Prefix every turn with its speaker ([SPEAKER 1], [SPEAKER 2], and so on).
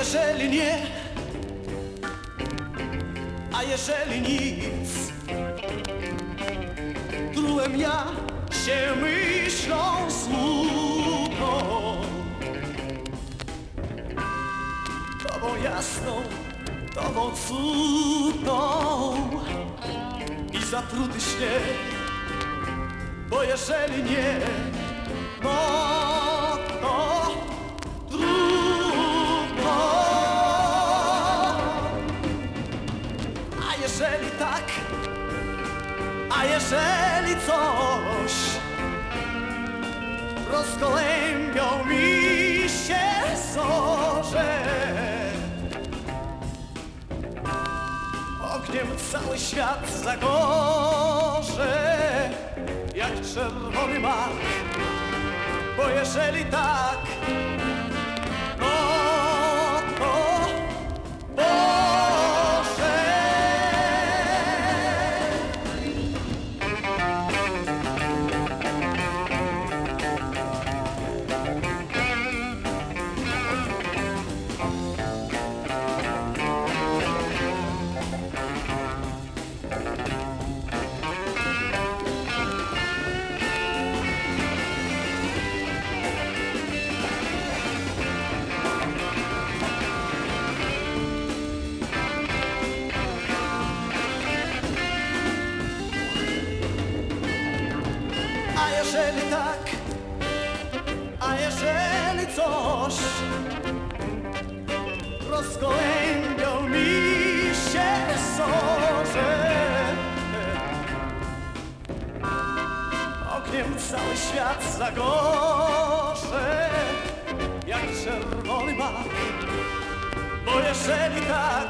[SPEAKER 1] jeżeli nie, a jeżeli nic, trułem ja się myślą smutną. Tobą jasną, tobą cudną i zapruty śnieg, bo jeżeli nie, a jeżeli coś rozkolębią mi się zorze Ogniem cały świat zagorze Jak czerwony mak. Bo jeżeli tak jeżeli tak, a jeżeli coś rozgołębią mi się zorze Ogniem cały świat zagorze jak czerwony mak. Bo jeżeli tak,